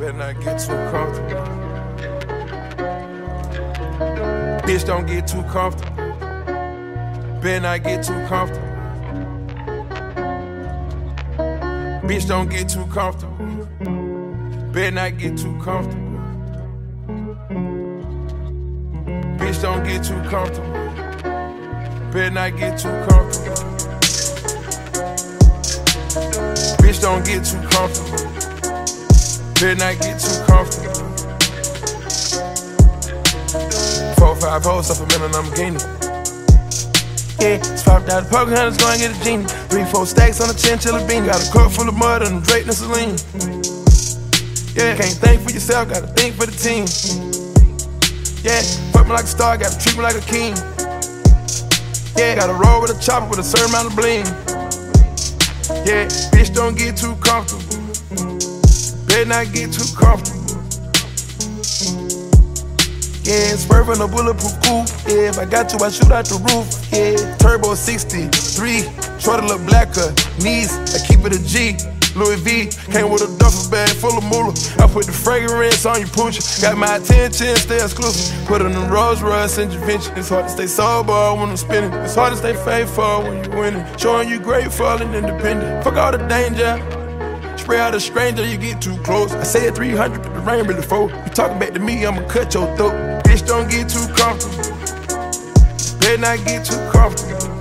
Better not get too comfortable. Bitch, don't get too comfortable. Better not get too comfortable. Bitch, don't get too comfortable. Better not get too comfortable. Bitch, don't get too comfortable. Better not get too comfortable. Bitch, don't get too comfortable. Not get too comfortable. Four, five hoes, up a minute, I'm. Yeah, swapped out the poker hunters, go and get a genie. Three, four stacks on a chinchilla bean. Got a cup full of mud and Drake and Celine. Yeah, can't think for yourself, gotta think for the team. Yeah, fuck me like a star, gotta treat me like a king. Yeah, gotta roll with a chopper with a certain amount of bling. Yeah, bitch, don't get too comfortable. Better not get too comfortable. Yeah, swerving a bulletproof coupe. Yeah, if I got to, I shoot out the roof. Yeah, turbo 63, shorty look blacker. Knees, I keep it a G. Louis V came with a duffel bag full of moolah. I put the fragrance on your pooch. Got my attention, stay exclusive. Put it in Rolls Royce intervention. It's hard to stay sober when I'm spinning. It's hard to stay faithful when you're winning. Showing you grateful and independent. Fuck all the danger. Spray out a stranger, you get too close. I said 300, but the rain really fold. You talking back to me, I'ma cut your throat. Bitch, don't get too comfortable. Better not get too comfortable.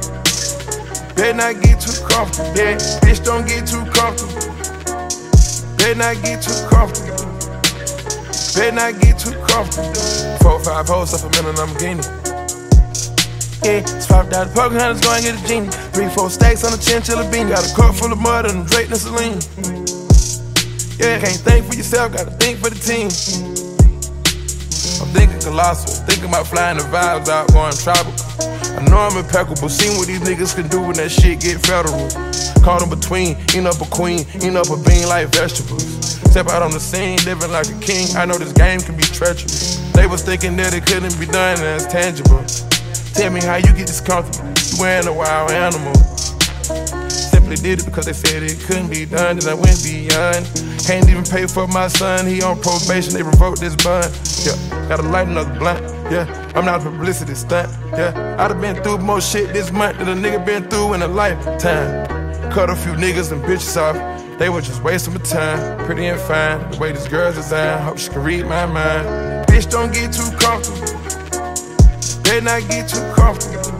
Better not get too comfortable. Yeah, bitch, don't get too comfortable. Better not get too comfortable. Better not get too comfortable. Four, five hoes up a minute, I'm gaining. Yeah, swapped out the poker hunters, go and get a genie. Three, four stacks on a chinchilla bean. Got a cup full of mud and Drake and Celine. Yeah, can't think for yourself, gotta think for the team. I'm thinking colossal, thinking about flying the vibes out, going tropical. I know I'm impeccable, seen what these niggas can do when that shit get federal. Caught in between, eating up a queen, eating up a bean like vegetables. Step out on the scene, living like a king. I know this game can be treacherous. They was thinking that it couldn't be done and it's tangible. Tell me how you get this comfortable. You wearing a wild animal. Simply did it because they said it couldn't be done, and I went beyond. Can't even pay for my son, he on probation, they revoked this bond. Yeah, gotta light another blunt. Yeah, I'm not a publicity stunt. Yeah, I'd have been through more shit this month than a nigga been through in a lifetime. Cut a few niggas and bitches off. They were just wasting my time. Pretty and fine, the way this girl's designed. Hope she can read my mind. Bitch, don't get too comfortable. Better not get too comfortable.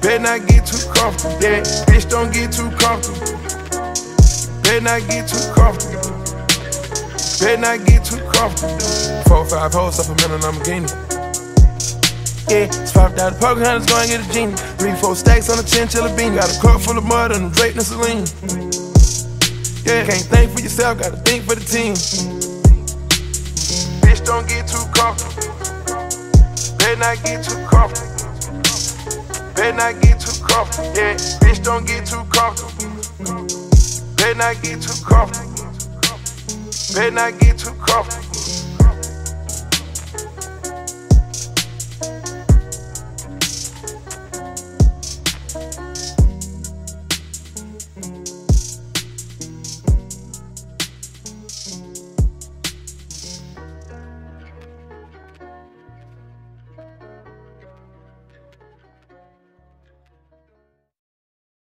Better not get too comfortable. Yeah, bitch, don't get too comfortable. Better not get too comfortable. Better not get too comfortable. Four, five hoes up a minute, I'm gaining. Yeah, swapped out the poker hunters, go and get a genie. Three, four stacks on a chinchilla bean. Got a cup full of mud and Drake and Celine. Yeah, can't think for yourself, gotta think for the team. Bitch, don't get too comfortable. Better not get too comfortable. Better not get too comfortable. Yeah, bitch, don't get too comfortable. Better not get too comfortable. Better not get too comfortable.